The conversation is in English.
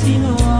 casino.